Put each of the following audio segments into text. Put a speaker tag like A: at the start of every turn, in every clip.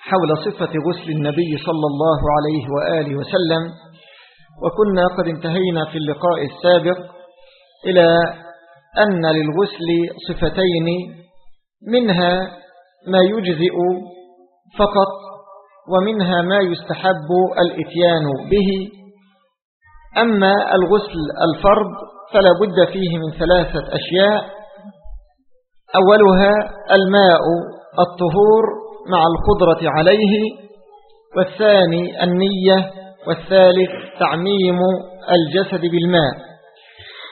A: حول صفة غسل النبي صلى الله عليه وآله وسلم وكنا قد انتهينا في اللقاء السابق إلى أن للغسل صفتين منها ما يجزئ فقط ومنها ما يستحب الإتيان به. أما الغسل الفرض فلا بد فيه من ثلاثة أشياء. أولها الماء الطهور مع القدرة عليه والثاني النية والثالث تعميم الجسد بالماء.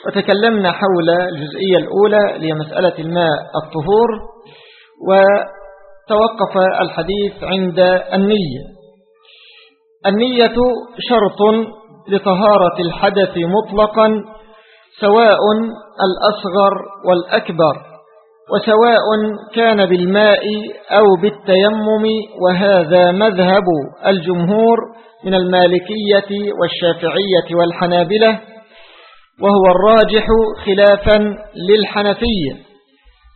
A: وتكلمنا حول الجزئية الأولى لهي مسألة الماء الطهور وتوقف الحديث عند النية. النية شرط لطهارة الحدث مطلقا سواء الأصغر والأكبر. وسواء كان بالماء أو بالتيمم وهذا مذهب الجمهور من المالكية والشافعية والحنابلة وهو الراجح خلافا للحنفية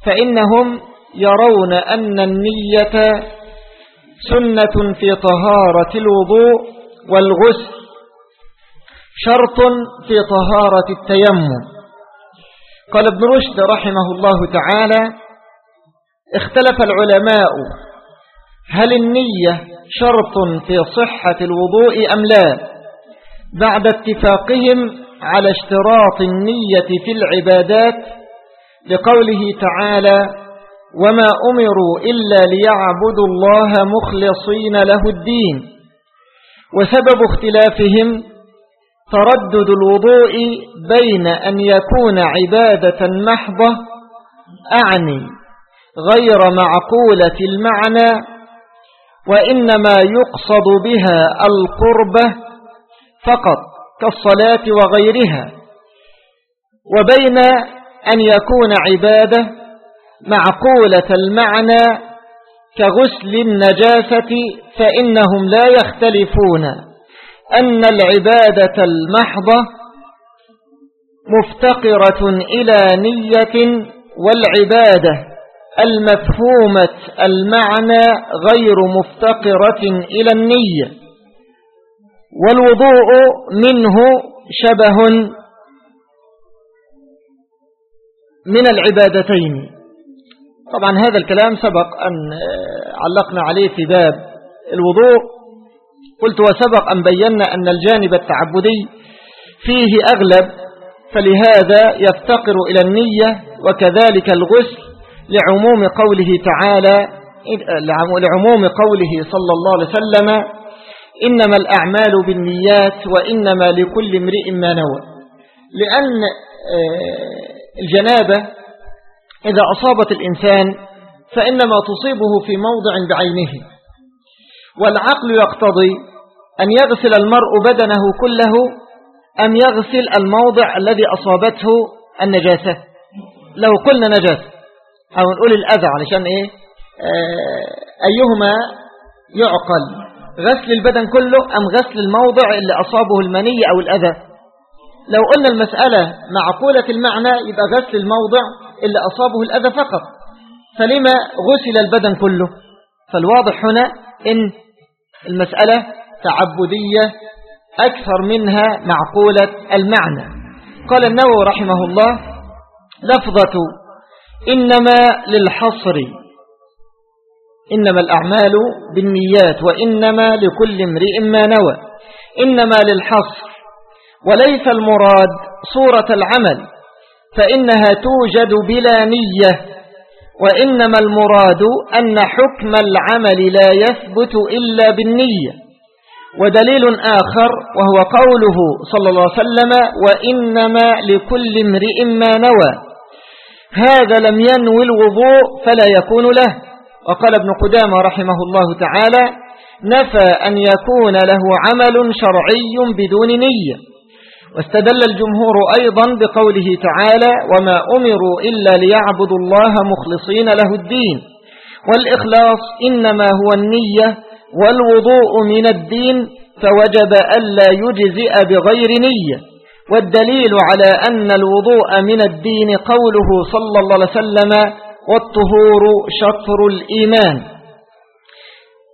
A: فإنهم يرون أن النية سنة في طهارة الوضوء والغسل شرط في طهارة التيمم. قال ابن رشد رحمه الله تعالى اختلف العلماء هل النية شرط في صحة الوضوء أم لا بعد اتفاقهم على اشتراط النية في العبادات لقوله تعالى وما أمروا إلا ليعبدوا الله مخلصين له الدين وسبب اختلافهم تردد الوضوء بين أن يكون عبادة محضة أعني غير معقولة المعنى وإنما يقصد بها القربة فقط كالصلاة وغيرها وبين أن يكون عبادة معقولة المعنى كغسل النجاسة فإنهم لا يختلفون. أن العبادة المحضة مفتقرة إلى نية والعبادة المفهومة المعنى غير مفتقرة إلى النية والوضوء منه شبه من العبادتين. طبعا هذا الكلام سبق أن علقنا عليه في باب الوضوء. قلت وسبق أن بينا أن الجانب التعبدي فيه أغلب فلهذا يفتقر إلى النية وكذلك الغسل لعموم قوله تعالى لعموم قوله صلى الله عليه وسلم إنما الأعمال بالنيات وإنما لكل امرئ ما نوى. لأن الجنابة إذا أصابت الإنسان فإنما تصيبه في موضع بعينه. والعقل يقتضي أن يغسل المرء بدنه كله أم يغسل الموضع الذي أصابته النجاسة؟ لو قلنا نجاسة. أو نقول الأذى علشان إيه؟ آه أيهما يعقل؟ غسل البدن كله أم غسل الموضع اللي أصابه المني أو الأذى؟ لو قلنا المسألة معقولة المعنى يبقى غسل الموضع اللي أصابه الأذى فقط. فلما غسل البدن كله؟ فالواضح هنا إن المسألة تعبدية أكثر منها معقولة المعنى. قال النووي رحمه الله لفظة إنما للحصر إنما الأعمال بالنيات وإنما لكل امرئ ما نوى. إنما للحصر وليس المراد صورة العمل فإنها توجد بلا نية. وإنما المراد أن حكم العمل لا يثبت إلا بالنية. ودليل آخر وهو قوله صلى الله عليه وسلم وإنما لكل امرئ ما نوى. هذا لم ينوي الوضوء فلا يكون له. وقال ابن قدامة رحمه الله تعالى نفى أن يكون له عمل شرعي بدون نية. واستدل الجمهور أيضا بقوله تعالى وما أمروا إلا ليعبدوا الله مخلصين له الدين. والإخلاص إنما هو النية والوضوء من الدين فوجب ألا يجزئ بغير نية. والدليل على أن الوضوء من الدين قوله صلى الله عليه وسلم والطهور شطر الإيمان.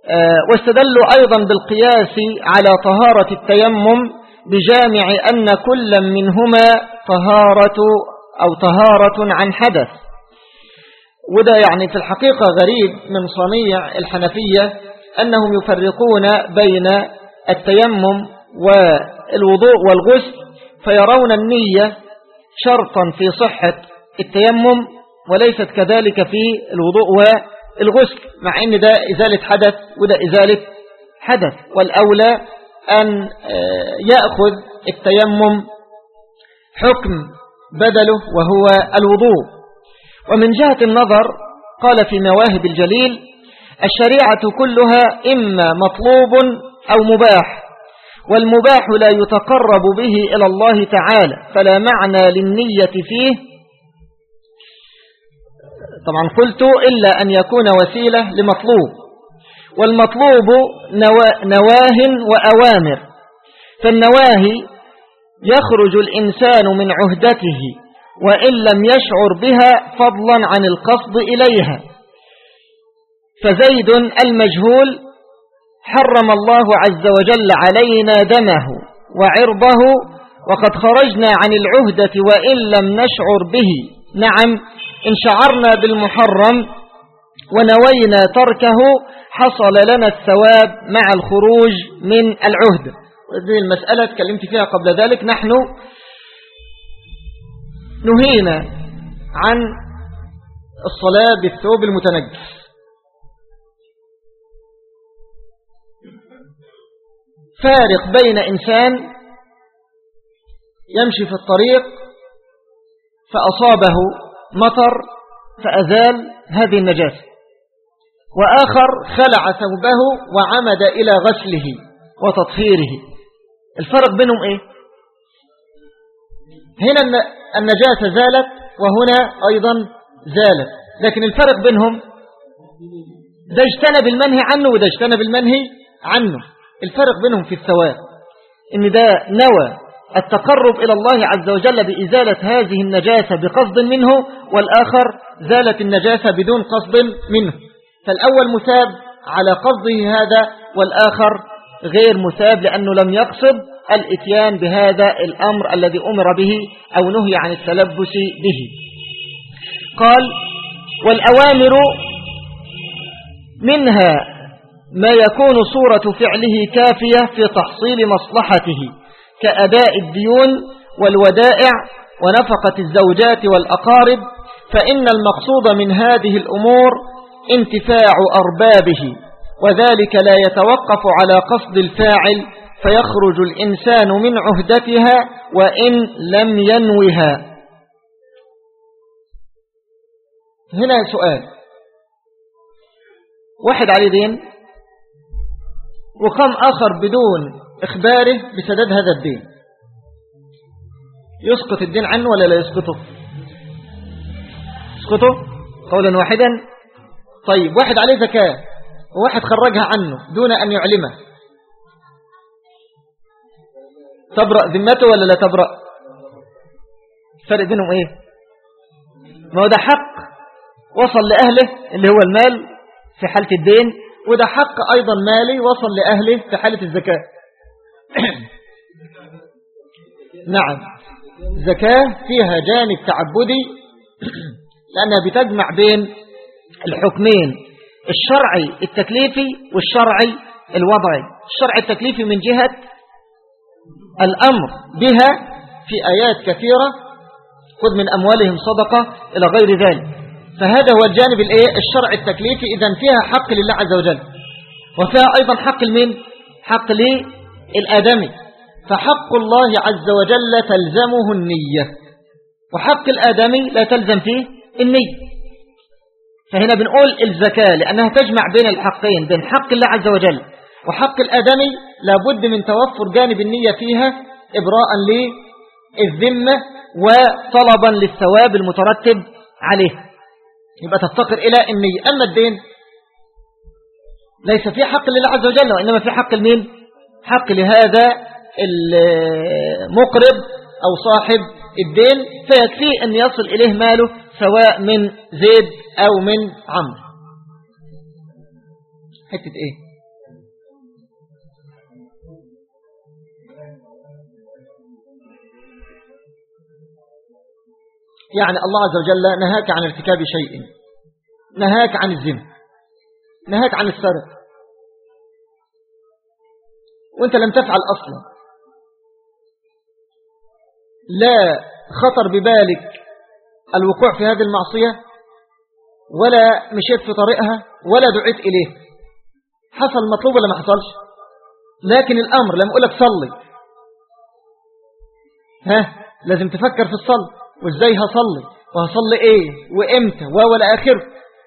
A: آه، واستدلوا أيضا بالقياس على طهارة التيمم بجامع أن كل منهما طهارة أو طهارة عن حدث. وده يعني في الحقيقة غريب من صنيع الحنفية أنهم يفرقون بين التيمم والوضوء والغسل فيرون النية شرطا في صحة التيمم وليست كذلك في الوضوء والغسل مع إن ده إزالة حدث وده إزالة حدث. والأولى أن آه، يأخذ التيمم حكم بدله وهو الوضوء. ومن جهة النظر قال في مواهب الجليل الشريعة كلها إما مطلوب أو مباح والمباح لا يتقرب به إلى الله تعالى فلا معنى للنية فيه. طبعا قلت إلا أن يكون وسيلة لمطلوب. والمطلوب نواه وأوامر. فالنواهي يخرج الإنسان من عهدته وإن لم يشعر بها فضلا عن القصد إليها. فزيد المجهول حرم الله عز وجل علينا دمه وعرضه وقد خرجنا عن العهدة وإن لم نشعر به. نعم إن شعرنا بالمحرم ونوينا تركه حصل لنا الثواب مع الخروج من العهد. هذه المسألة تكلمت فيها قبل ذلك. نحن نهينا عن الصلاة بالثوب المتنجس. فارق بين إنسان يمشي في الطريق فأصابه مطر فأزال هذه النجاسة. وآخر خلع ثوبه وعمد إلى غسله وتطهيره. الفرق بينهم إيه؟ هنا النجاسة زالت وهنا أيضا زالت لكن الفرق بينهم ده اجتنب المنهي عنه وده اجتنب المنهي عنه. الفرق بينهم في الثواب إن ده نوى التقرب إلى الله عز وجل بإزالة هذه النجاسة بقصد منه والآخر زالت النجاسة بدون قصد منه. فالأول مثاب على قصده هذا والآخر غير مثاب لأنه لم يقصد الإتيان بهذا الأمر الذي أمر به أو نهي عن التلبس به. قال والأوامر منها ما يكون صورة فعله كافية في تحصيل مصلحته كأداء الديون والودائع ونفقة الزوجات والأقارب فإن المقصود من هذه الأمور انتفاع أربابه وذلك لا يتوقف على قصد الفاعل فيخرج الإنسان من عهدتها وإن لم ينوها. هنا سؤال. واحد عليه دين وقام آخر بدون إخباره بسداد هذا الدين؟ يسقط الدين عنه ولا لا يسقطه؟ يسقطه؟ قولا واحدا. طيب واحد عليه زكاة وواحد خرجها عنه دون أن يعلمه. تبرأ ذمته ولا لا تبرأ؟ الفرق بينهم إيه؟ ما هو ده حق وصل لأهله اللي هو المال في حالة الدين وده حق أيضا مالي وصل لأهله في حالة الزكاة. نعم. زكاة فيها جانب تعبدي لأنها بتجمع بين الحكمين الشرعي التكليفي والشرعي الوضعي. الشرع التكليفي من جهة الأمر بها في آيات كثيرة خذ من أموالهم صدقة إلى غير ذلك. فهذا هو الجانب الشرع التكليفي. إذا فيها حق لله عز وجل. وفيها أيضا حق المين حق لي الآدمي فحق الله عز وجل تلزمه النية. وحق الآدمي لا تلزم فيه النية. فهنا بنقول الزكاة لأنها تجمع بين الحقين بين حق الله عز وجل وحق الآدمي لابد من توفر جانب النية فيها إبراء للذمة وطلبا للثواب المترتب عليه. يبقى تفتقر إلى النية. أما الدين ليس في حق لله عز وجل وإنما في حق المين حق لهذا المقرب أو صاحب الدين فيكفي أن يصل إليه ماله سواء من زيد أو من عمرو. حتة إيه؟ يعني الله عز وجل نهاك عن ارتكاب شيء. نهاك عن الزنا نهاك عن السرق. وأنت لم تفعل أصلا. لا خطر ببالك الوقوع في هذه المعصية ولا مشيت في طريقها ولا دعيت إليه. حصل مطلوب ولا ما حصلش؟ لكن الأمر لم أقولك صلي. ها؟ لازم تفكر في الصلاة وإزاي هصلي؟ وهصلي إيه؟ وإمتى؟ ولا اخره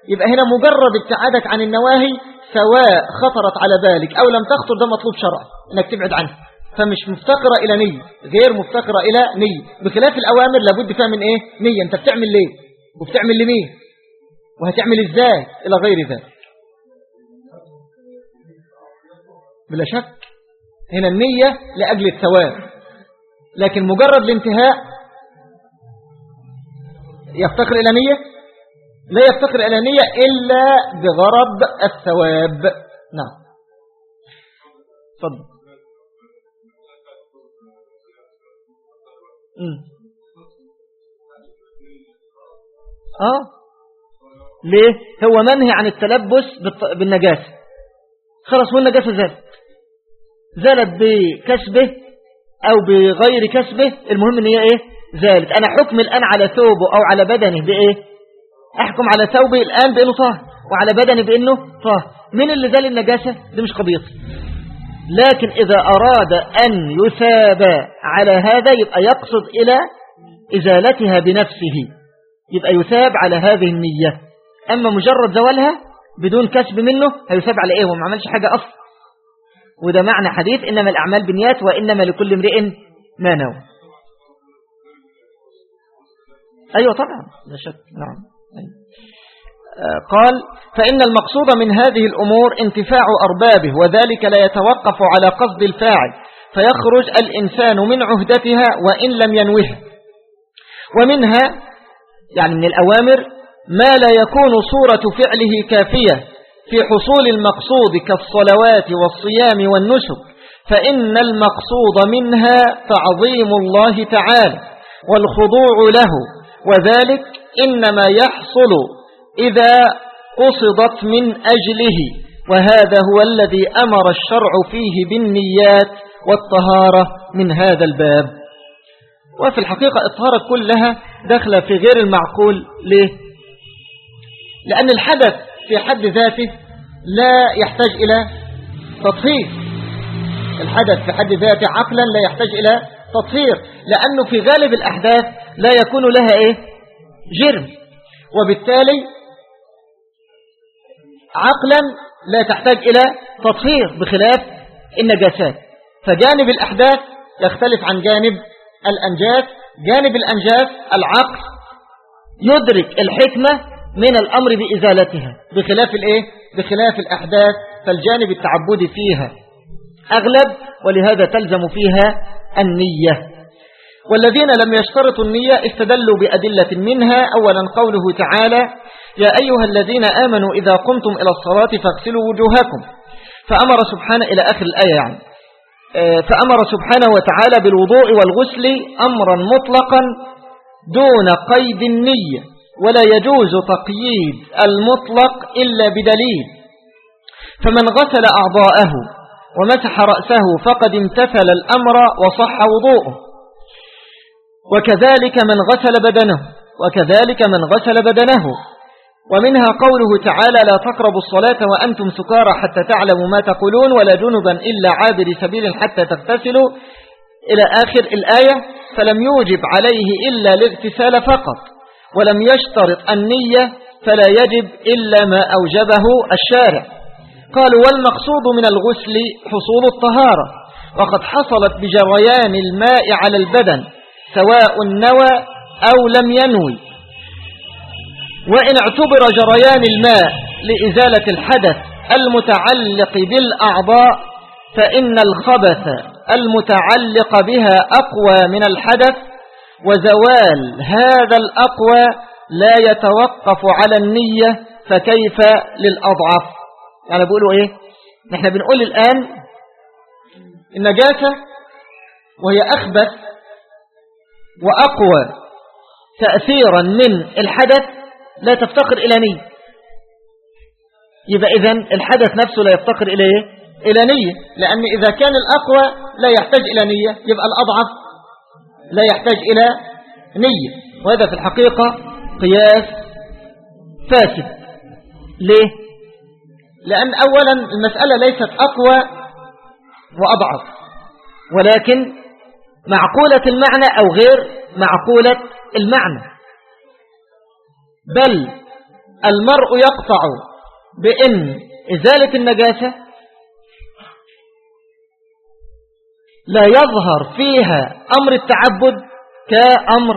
A: يبقى هنا مجرد ابتعادك عن النواهي سواء خطرت على بالك أو لم تخطر ده مطلوب شرعا. إنك تبعد عنه. فمش مفتقرة إلى نية غير مفتقرة إلى نية. بخلاف الأوامر لابد فيها من إيه؟ نية. أنت بتعمل ليه؟ وبتعمل لمين؟ وهتعمل إزاي إلى غير ذلك؟ بلا شك. هنا النية لأجل الثواب. لكن مجرد الانتهاء يفتقر إلى نية؟ لا يفتقر إلى نية إلا بغرض الثواب. نعم. تفضل. آه. ليه؟ هو منهي عن التلبس بالنجاسة. خلاص والنجاسة زالت. زالت بكسبه أو بغير كسبه. المهم إن هي إيه؟ زالت. أنا حكم الآن على ثوبه أو على بدنه بإيه؟ أحكم على ثوبه الآن بأنه طاهر. وعلى بدنه بأنه طاهر. من اللي زال النجاسة؟ دي مش قضيتي لكن إذا أراد أن يثاب على هذا يبقى يقصد إلى إزالتها بنفسه. يبقى يثاب على هذه النية. أما مجرد زوالها بدون كسب منه هيثاب على إيه؟ وما عملش حاجة أصلا. وده معنى حديث إنما الأعمال بنيات وإنما لكل امرئ ما نوى. أيوة طبعا. لا شك. نعم. أيوة. قال فإن المقصود من هذه الأمور انتفاع أربابه وذلك لا يتوقف على قصد الفاعل فيخرج الإنسان من عهدتها وإن لم ينوها ومنها يعني من الأوامر ما لا يكون صورة فعله كافية في حصول المقصود كالصلوات والصيام والنسك فإن المقصود منها تعظيم الله تعالى والخضوع له وذلك إنما يحصل إذا قصدت من أجله وهذا هو الذي أمر الشرع فيه بالنيات والطهارة من هذا الباب. وفي الحقيقة الطهارة كلها داخلة في غير المعقول ليه؟ لأن الحدث في حد ذاته لا يحتاج إلى تطهير. الحدث في حد ذاته عقلا لا يحتاج إلى تطهير لأنه في غالب الأحداث لا يكون لها إيه؟ جرم. وبالتالي عقلا لا تحتاج إلى تطهير بخلاف النجاسات. فجانب الأحداث يختلف عن جانب الأنجاس. جانب الأنجاس العقل يدرك الحكمة من الأمر بإزالتها بخلاف الإيه؟ بخلاف الأحداث. فالجانب التعبدي فيها أغلب ولهذا تلزم فيها النية. والذين لم يشترطوا النية استدلوا بأدلة منها. أولا قوله تعالى يا أيها الذين آمنوا إذا قمتم إلى الصلاة فاغسلوا وجوهكم. فأمر سبحانه إلى آخر الآية يعني. آه، فأمر سبحانه وتعالى بالوضوء والغسل أمرا مطلقا دون قيد النية ولا يجوز تقييد المطلق إلا بدليل. فمن غسل أعضاءه ومسح رأسه فقد امتثل الأمر وصح وضوءه. وكذلك من غسل بدنه وكذلك من غسل بدنه. ومنها قوله تعالى لا تقربوا الصلاة وأنتم سكارى حتى تعلموا ما تقولون ولا جنبا إلا عابر سبيل حتى تغتسلوا. إلى آخر الآية فلم يوجب عليه إلا الاغتسال فقط ولم يشترط النية فلا يجب إلا ما أوجبه الشارع. قالوا والمقصود من الغسل حصول الطهارة وقد حصلت بجريان الماء على البدن سواء نوى أو لم ينوي. وإن اعتبر جريان الماء لإزالة الحدث المتعلق بالأعضاء فإن الخبث المتعلق بها أقوى من الحدث وزوال هذا الأقوى لا يتوقف على النية فكيف للأضعف؟ يعني بيقولوا إيه؟ نحن بنقول الآن النجاسة وهي أخبث وأقوى تأثيرا من الحدث لا تفتقر إلى نية. يبقى إذن الحدث نفسه لا يفتقر إلى إيه؟ إلى نية. لأن إذا كان الأقوى لا يحتاج إلى نية يبقى الأضعف لا يحتاج إلى نية. وهذا في الحقيقة قياس فاسد. ليه؟ لأن أولا المسألة ليست أقوى وأضعف ولكن معقولة المعنى أو غير معقولة المعنى. بل المرء يقطع بأن إزالة النجاسة لا يظهر فيها أمر التعبد كأمر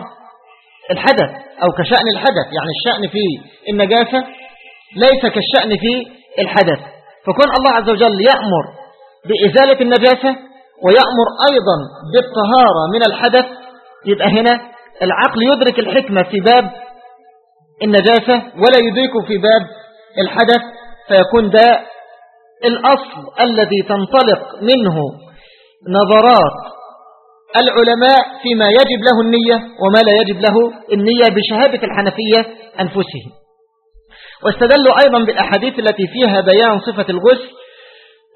A: الحدث أو كشأن الحدث يعني الشأن في النجاسة ليس كالشأن في الحدث. فكون الله عز وجل يأمر بإزالة النجاسة ويأمر أيضا بالطهارة من الحدث يبقى هنا العقل يدرك الحكمة في باب النجاسة ولا يدركه في باب الحدث فيكون ده الأصل الذي تنطلق منه نظرات العلماء فيما يجب له النية وما لا يجب له النية بشهادة الحنفية أنفسهم. واستدلوا أيضا بالأحاديث التي فيها بيان صفة الغسل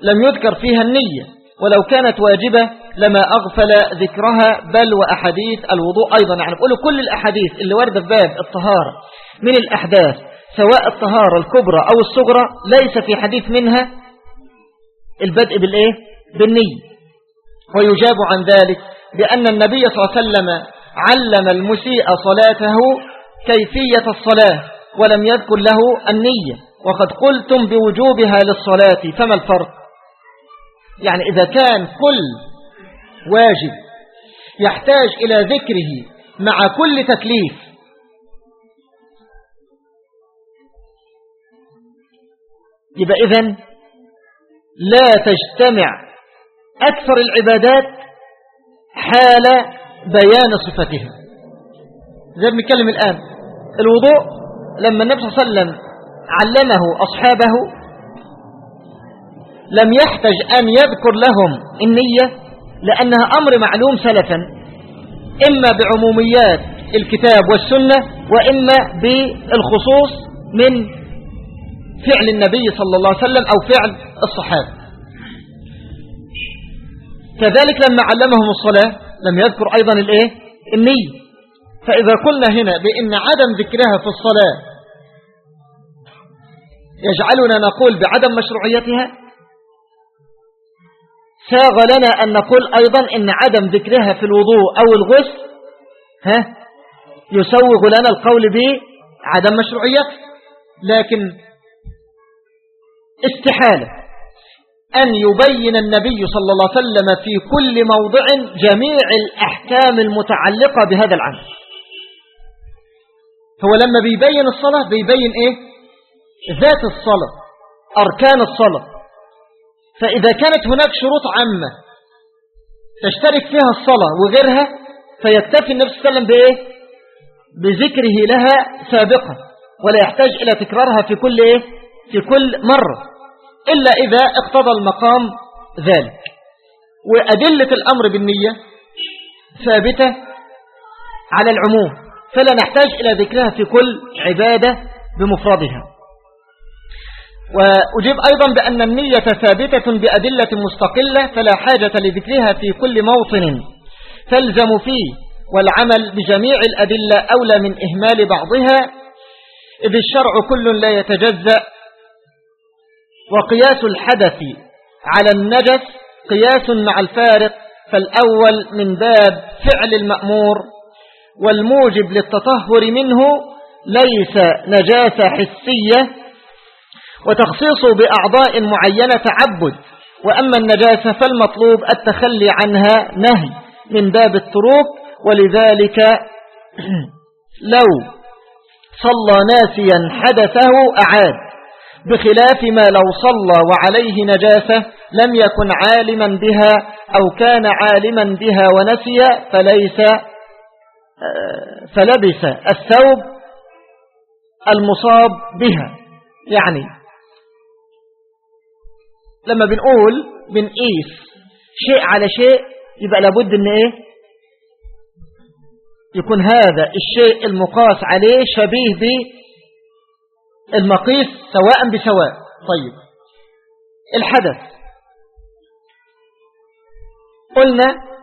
A: لم يذكر فيها النية ولو كانت واجبة لما أغفل ذكرها بل وأحاديث الوضوء أيضا. يعني بقولوا كل الأحاديث اللي وردت في باب الطهارة من الأحداث سواء الطهارة الكبرى أو الصغرى ليس في حديث منها البدء بالإيه؟ بالنية. ويجاب عن ذلك بأن النبي صلى الله عليه وسلم علم المسيء صلاته كيفية الصلاة ولم يذكر له النية. وقد قلتم بوجوبها للصلاة فما الفرق؟ يعني إذا كان كل واجب يحتاج إلى ذكره مع كل تكليف يبقى إذن لا تجتمع أكثر العبادات حال بيان صفتها. زي بنتكلم الآن الوضوء لما النبي صلى الله عليه وسلم علمه أصحابه لم يحتج أن يذكر لهم النية لأنها أمر معلوم سلفا إما بعموميات الكتاب والسنة وإما بالخصوص من فعل النبي صلى الله عليه وسلم أو فعل الصحابة. كذلك لما علمهم الصلاة لم يذكر أيضا الإيه؟ النية. فإذا قلنا هنا بأن عدم ذكرها في الصلاة يجعلنا نقول بعدم مشروعيتها؟ ساغ لنا أن نقول أيضا أن عدم ذكرها في الوضوء أو الغسل ها؟ يسوغ لنا القول بعدم مشروعيته لكن استحالة. أن يبين النبي صلى الله عليه وسلم في كل موضع جميع الأحكام المتعلقة بهذا العمل. هو لما بيبين الصلاة بيبين إيه؟ ذات الصلاة أركان الصلاة. فإذا كانت هناك شروط عامة تشترك فيها الصلاة وغيرها فيكتفي النبي صلى الله عليه وسلم بإيه؟ بذكره لها سابقا ولا يحتاج إلى تكرارها في كل إيه؟ في كل مرة إلا إذا اقتضى المقام ذلك. وأدلة الأمر بالنية ثابتة على العموم فلا نحتاج إلى ذكرها في كل عبادة بمفردها. وأجيب أيضا بأن النية ثابتة بأدلة مستقلة فلا حاجة لذكرها في كل موطن تلزم فيه والعمل بجميع الأدلة أولى من إهمال بعضها إذ الشرع كل لا يتجزأ وقياس الحدث على النجس قياس مع الفارق فالأول من باب فعل المأمور والموجب للتطهر منه ليس نجاسة حسية وتخصيصه بأعضاء معينة تعبد وأما النجاسة فالمطلوب التخلي عنها نهي من باب التروك ولذلك لو صلى ناسيا حدثه أعاد. بخلاف ما لو صلى وعليه نجاسة لم يكن عالما بها أو كان عالما بها ونسي فليس فلبس الثوب المصاب بها. يعني لما بنقول بنقيس شيء على شيء يبقى لابد إن إيه؟ يكون هذا الشيء المقاس عليه شبيه بالمقيس سواء بسواء. طيب. الحدث. قلنا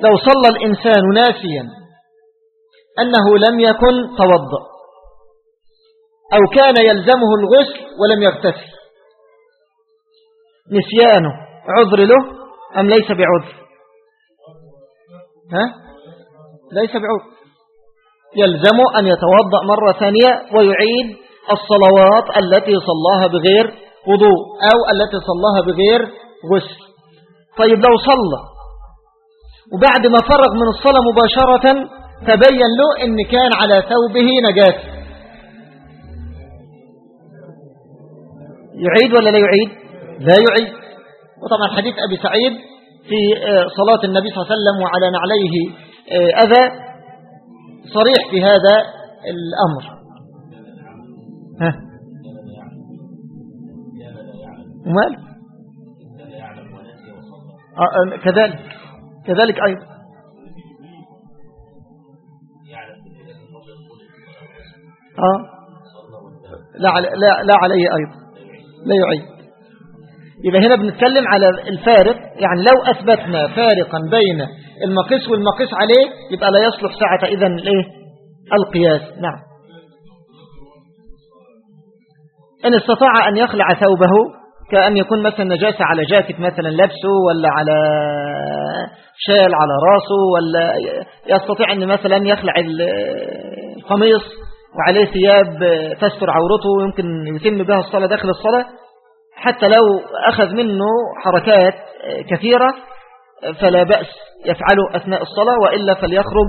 A: لو صلى الإنسان ناسيا أنه لم يكن توضأ أو كان يلزمه الغسل ولم يغتسل. نسيانه عذر له أم ليس بعذر؟ ها؟ ليس بعذر. يلزم أن يتوضأ مرة ثانية ويعيد الصلوات التي صلاها بغير وضوء أو التي صلاها بغير غسل. طيب لو صلى وبعد ما فرغ من الصلاة مباشرة تبين له أن كان على ثوبه نجاسة يعيد ولا لا يعيد؟ لا يعيد. وطبعا حديث أبي سعيد في آه، صلاة النبي صلى الله عليه وسلم وعلى نعليه آه، أذى. صريح في هذا الأمر. ها؟ ومال؟ آه، كذلك كذلك أيضا. آه. لا, لا, لا عليه أيضا لا يعيد. يبقى هنا بنتكلم على الفارق يعني لو أثبتنا فارقا بين المقيس والمقيس عليه يبقى لا يصلح ساعة إذن الإيه القياس. نعم. إن استطاع أن يخلع ثوبه كأن يكون مثلا نجاسة على جاكت مثلا لبسه ولا على شال على راسه ولا يستطيع أن مثلا يخلع القميص وعليه ثياب تستر عورته ويمكن يتم بها الصلاة داخل الصلاة. حتى لو أخذ منه حركات كثيرة فلا بأس. يفعله أثناء الصلاة وإلا فليخرج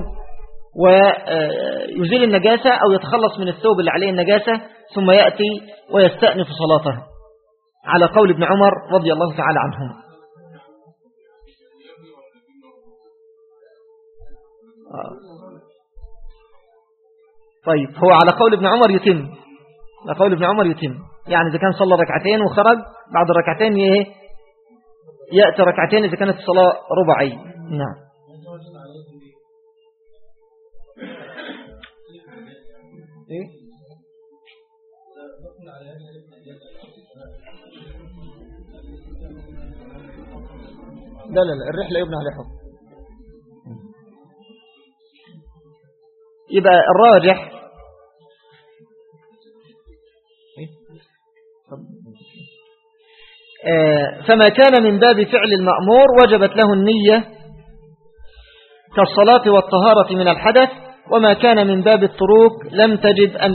A: ويزيل النجاسة أو يتخلص من الثوب اللي عليه النجاسة ثم يأتي ويستأنف صلاته. على قول ابن عمر رضي الله تعالى عنهما. طيب هو على قول ابن عمر يتم. على قول ابن عمر يتم. يعني إذا كان صلى ركعتين وخرج بعد الركعتين إيه يأتي ركعتين إذا كانت الصلاة ربعي. نعم. إيه؟ لا لا لا الرحلة يبنى على حكم. يبقى الراجح فما كان من باب فعل المأمور وجبت له النية كالصلاة والطهارة من الحدث وما كان من باب الطروق لم تجب, أن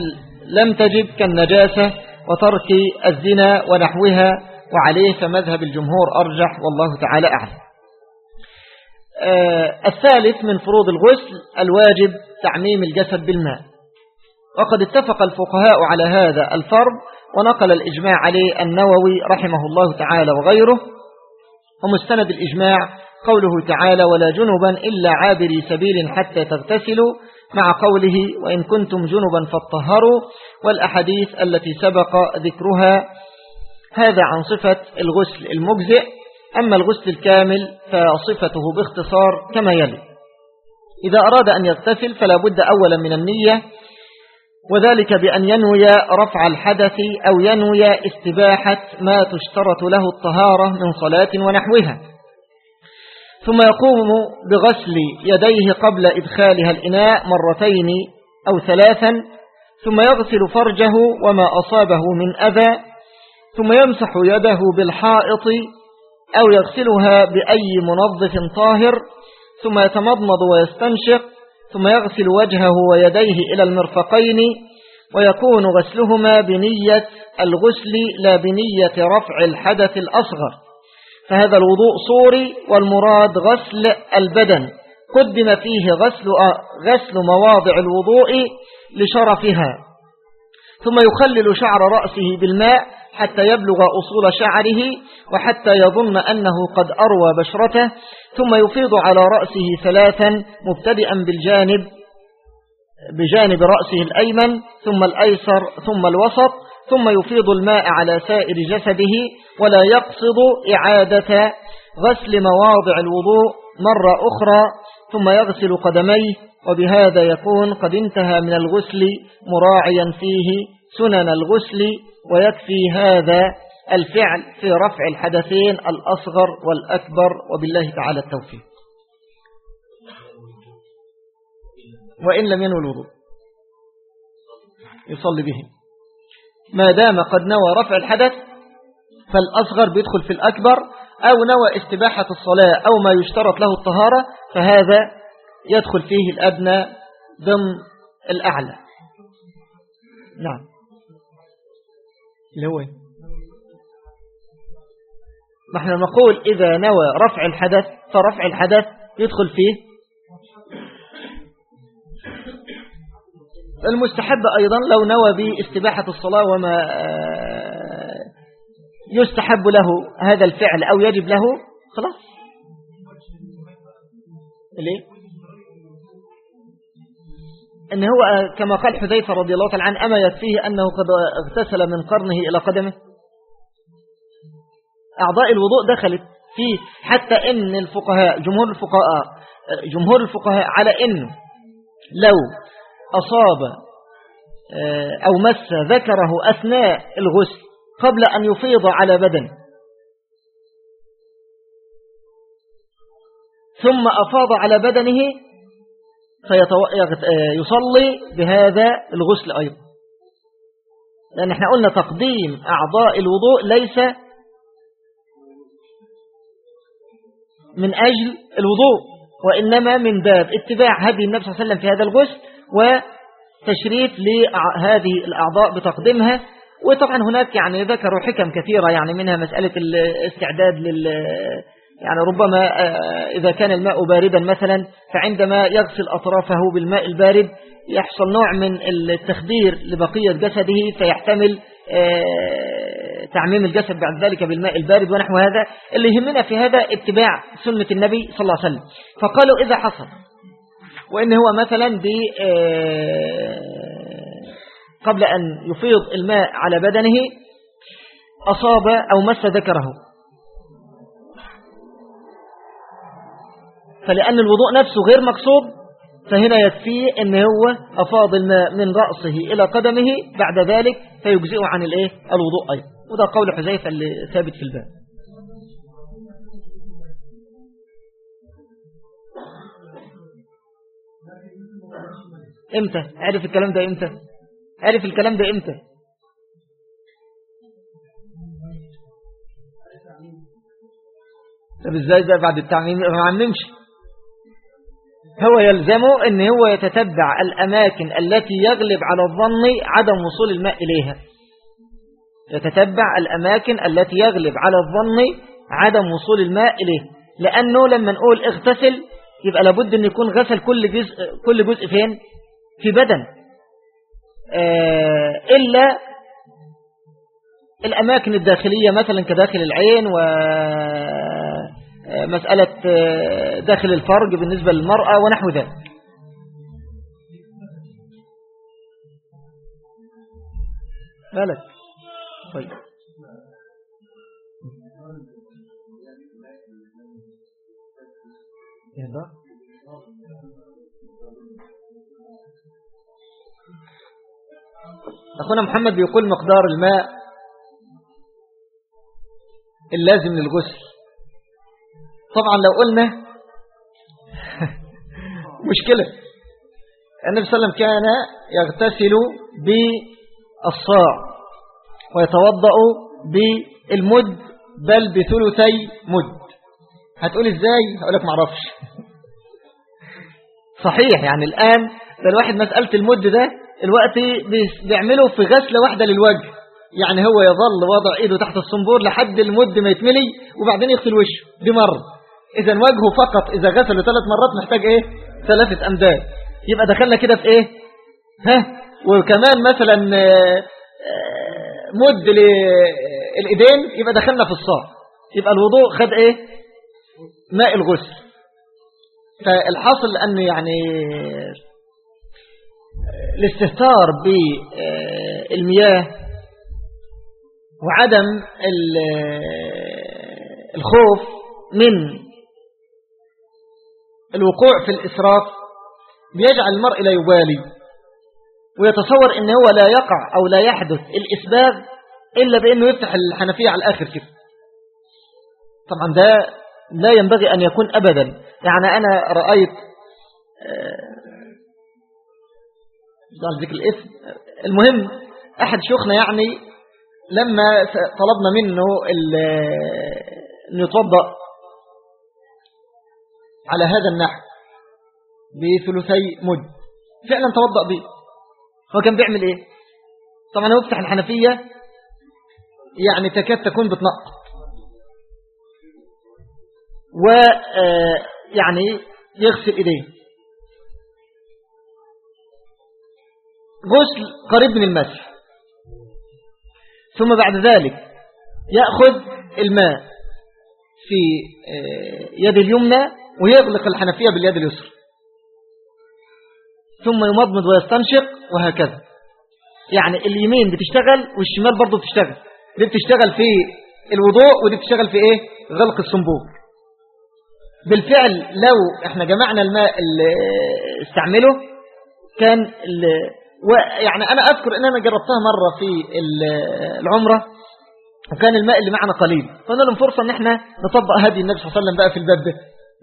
A: لم تجب كالنجاسة وترك الزنا ونحوها وعليه فمذهب الجمهور أرجح والله تعالى أعلم. آه، الثالث من فروض الغسل الواجب تعميم الجسد بالماء. وقد اتفق الفقهاء على هذا الفرض ونقل الإجماع عليه النووي رحمه الله تعالى وغيره. ومستند الإجماع قوله تعالى ولا جنبا إلا عابري سبيل حتى تغتسلوا مع قوله وإن كنتم جنبا فاطهروا والأحاديث التي سبق ذكرها. هذا عن صفة الغسل المجزئ أما الغسل الكامل فصفته باختصار كما يلي. إذا أراد أن يغتسل فلا بد أولا من النية وذلك بأن ينوي رفع الحدث أو ينوي استباحة ما تشترط له الطهارة من صلاة ونحوها. ثم يقوم بغسل يديه قبل إدخالها الإناء مرتين أو ثلاثا ثم يغسل فرجه وما أصابه من أذى ثم يمسح يده بالحائط أو يغسلها بأي منظف طاهر ثم يتمضمض ويستنشق ثم يغسل وجهه ويديه إلى المرفقين ويكون غسلهما بنية الغسل لا بنية رفع الحدث الأصغر. فهذا الوضوء صوري والمراد غسل البدن. قدم فيه غسل, غسل مواضع الوضوء لشرفها. ثم يخلل شعر رأسه بالماء حتى يبلغ أصول شعره وحتى يظن أنه قد أروى بشرته. ثم يفيض على رأسه ثلاثا مبتدئا بالجانب بجانب رأسه الأيمن ثم الأيسر ثم الوسط ثم يفيض الماء على سائر جسده ولا يقصد إعادة غسل مواضع الوضوء مرة أخرى ثم يغسل قدميه وبهذا يكون قد انتهى من الغسل مراعيا فيه سنن الغسل ويكفي هذا الفعل في رفع الحدثين الأصغر والأكبر وبالله تعالى التوفيق. وإن لم ينوي الوضوء. يصلي به. ما دام قد نوى رفع الحدث فالأصغر بيدخل في الأكبر أو نوى استباحة الصلاة أو ما يشترط له الطهارة فهذا يدخل فيه الأدنى ضمن الأعلى. نعم. اللي هو إحنا نقول إذا نوى رفع الحدث فرفع الحدث يدخل فيه المستحب أيضا لو نوى باستباحة الصلاة وما آه، يستحب له هذا الفعل أو يجب له خلاص. ليه ان هو كما قال حذيفة رضي الله تعالى عنه أما يكفيه أنه قد اغتسل من قرنه إلى قدمه. أعضاء الوضوء دخلت فيه حتى إن الفقهاء جمهور الفقهاء جمهور الفقهاء على إنه لو أصاب آه، أو مس ذكره أثناء الغسل قبل أن يفيض على بدن. ثم أفاض على بدنه فيصلي بهذا الغسل أيضا. لأن إحنا قلنا تقديم أعضاء الوضوء ليس من أجل الوضوء وإنما من باب اتباع هدي النبي صلى الله عليه وسلم في هذا الغسل وتشريف لهذه الأعضاء بتقديمها. وطبعا هناك يعني ذكروا حكم كثيرة يعني منها مسألة الاستعداد لل يعني ربما آه، إذا كان الماء باردا مثلا فعندما يغسل أطرافه بالماء البارد يحصل نوع من التخدير لبقية جسده فيحتمل آه، تعميم الجسد بعد ذلك بالماء البارد ونحو هذا اللي يهمنا في هذا اتباع سنة النبي صلى الله عليه وسلم. فقالوا إذا حصل وإن هو مثلا ب آه، قبل أن يفيض الماء على بدنه أصاب أو مس ذكره. فلأن الوضوء نفسه غير مقصود فهنا يكفيه إن هو أفاض الماء من رأسه إلى قدمه بعد ذلك فيجزئه عن الإيه؟ الوضوء أيضا. وده قول حذيفة اللي ثابت في الباب. إمتى؟ عرف الكلام ده إمتى؟ عرف الكلام ده إمتى؟ طب إزاي ده بعد التعميم؟ ما عممش هو يلزمه إن هو يتتبع الأماكن التي يغلب على الظن عدم وصول الماء إليها. يتتبع الأماكن التي يغلب على الظن عدم وصول الماء إليه. لأنه لما نقول اغتسل يبقى لابد أن يكون غسل كل جزء, كل جزء فين؟ في بدن. آه، إلا الأماكن الداخلية مثلا كداخل العين و مسألة آه، داخل الفرج بالنسبة للمرأة ونحو ذلك. مالك؟ طيب. أخونا محمد بيقول مقدار الماء اللازم للغسل. طبعا لو قلنا مشكلة. النبي صلى الله عليه وسلم كان يغتسل بالصاع. ويتوضأ بالمد بل بثلثي مد. هتقول إزاي؟ هقول لك معرفش صحيح يعني الآن ده الواحد مسألة المد ده الوقت بيعملوا في غسلة واحدة للوجه. يعني هو يظل وضع إيده تحت الصنبور لحد المد ما يتملي وبعدين يغسل وشه دي مرة إذا وجهه فقط إذا غسله ثلاث مرات محتاج إيه؟ ثلاثة أمداد. يبقى دخلنا كده في إيه؟ ها؟ وكمان مثلا مد للايدين يبقى دخلنا في الصاع. يبقى الوضوء خد إيه؟ ماء الغسل. فالحاصل أن يعني الاستهتار بالمياه وعدم الخوف من الوقوع في الإسراف بيجعل المرء لا يبالي. ويتصور إن هو لا يقع أو لا يحدث الاسباغ إلا بإنه يفتح الحنفية على الآخر كده. طبعا ده لا ينبغي أن يكون ابدا. يعني أنا رأيت قال ذكر الاسم. المهم أحد شيوخنا يعني لما طلبنا منه انه يتوضا على هذا النحو بثلثي مد. فعلا توضأ به. هو كان بيعمل إيه؟ طبعا هو يفتح الحنفية يعني تكاد تكون بتنقط ويعني يغسل إيديه. غسل قريب من المسح. ثم بعد ذلك يأخذ الماء في يد اليمنى ويغلق الحنفية باليد اليسرى. ثم يمضمض ويستنشق وهكذا. يعني اليمين بتشتغل والشمال برضه بتشتغل. دي بتشتغل في الوضوء ودي بتشتغل في إيه؟ غلق الصنبور بالفعل لو إحنا جمعنا الماء اللي استعمله كان يعني أنا أذكر إن أنا جربتها مرة في العمرة وكان الماء اللي معنا قليل. فانا لهم فرصة إن إحنا نطبق هذه النبي صلى الله عليه وسلم بقى في الباب ده.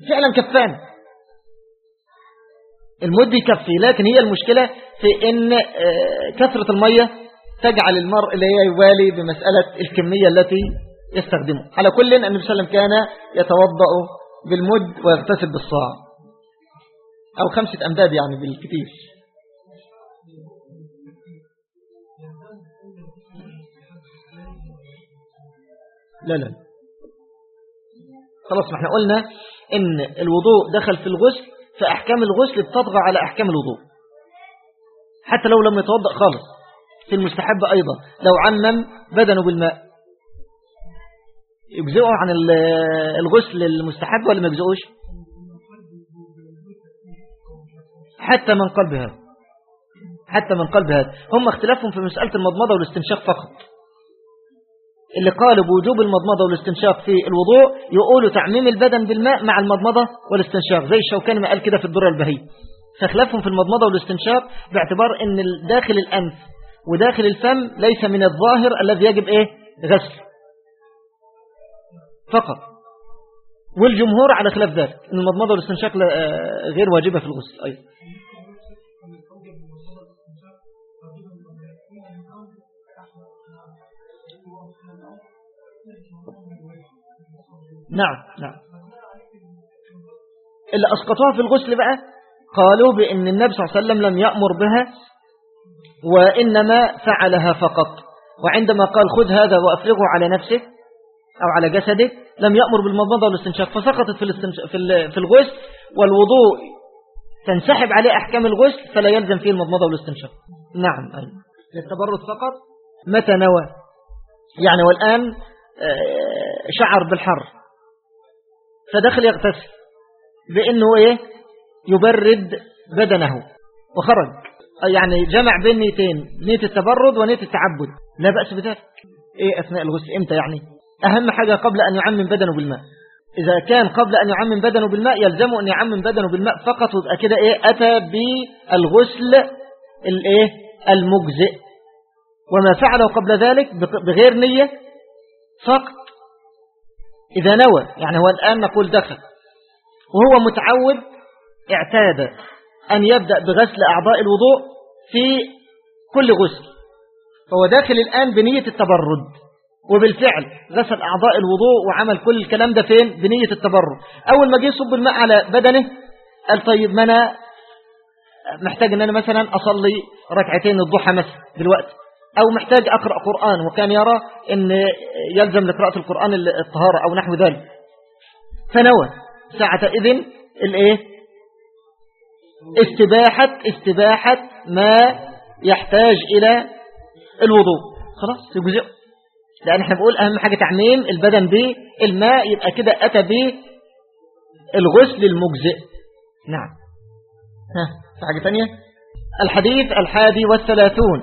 A: فعلا كفان المد يكفي لكن هي المشكلة في إن كثرة المية تجعل المرء لا يبالي بمسألة الكمية التي يستخدمه. على كل أن النبي صلى الله عليه وسلم كان يتوضأ بالمد ويغتسل بالصاع. أو خمسة أمداد يعني بالكثير لا لا. خلاص ما إحنا قلنا إن الوضوء دخل في الغسل فأحكام الغسل بتطغى على أحكام الوضوء. حتى لو لم يتوضأ خالص. في المستحب أيضا. لو عمم بدنه بالماء. يجزئه عن الغسل المستحب ولا ما يجزئوش؟ حتى من قلب هذا حتى من قلب هذا هم اختلافهم في مسألة المضمضة والاستنشاق فقط. اللي قالوا بوجوب المضمضة والاستنشاق في الوضوء يقولوا تعميم البدن بالماء مع المضمضة والاستنشاق زي الشوكاني ما قال كده في الدرة البهي فخلافهم في المضمضة والاستنشاق باعتبار إن داخل الأنف وداخل الفم ليس من الظاهر الذي يجب إيه؟ غسل. فقط. والجمهور على خلاف ذلك إن المضمضة والاستنشاق غير واجبة في الغسل أيضا. نعم نعم. اللي أسقطوها في الغسل بقى قالوا بأن النبي صلى الله عليه وسلم لم يأمر بها وإنما فعلها فقط. وعندما قال خذ هذا وأفرغه على نفسه أو على جسده لم يأمر بالمضمضة والاستنشاق فسقطت في, في, الغسل والوضوء تنسحب عليه أحكام الغسل فلا يلزم فيه المضمضة والاستنشاق. نعم أيوة. للتبرد فقط متى نوى؟ يعني والآن شعر بالحر. فدخل يغتسل بأنه إيه؟ يبرد بدنه. وخرج. يعني جمع بين نيتين نية التبرد ونية التعبد. لا بأس بذلك. إيه أثناء الغسل؟ إمتى يعني؟ أهم حاجة قبل أن يعمم بدنه بالماء. إذا كان قبل أن يعمم بدنه بالماء يلزمه أن يعمم بدنه بالماء فقط ويبقى كده إيه؟ أتى بالغسل الإيه المجزئ. وما فعله قبل ذلك بغير نية فقط. إذا نوى يعني هو الآن نقول دخل. وهو متعود اعتاد أن يبدأ بغسل أعضاء الوضوء في كل غسل. فهو داخل الآن بنية التبرد. وبالفعل غسل أعضاء الوضوء وعمل كل الكلام ده فين؟ بنية التبرد. أول ما جه يصب الماء على بدنه قال طيب ما أنا محتاج إن أنا مثلا أصلي ركعتين الضحى مثلا دلوقتي. أو محتاج أقرأ قرآن. وكان يرى إن يلزم لقراءة القرآن الطهارة أو نحو ذلك. فنوى ساعة إذن الإيه؟ استباحه استباحة ما يحتاج إلى الوضوء. خلاص يجزئه لأن إحنا بنقول أهم حاجة تعميم البدن بالماء. يبقى كده أتى بالغسل المجزئ. نعم.
B: ها في حاجة تانية؟
A: الحديث الحادي والثلاثون.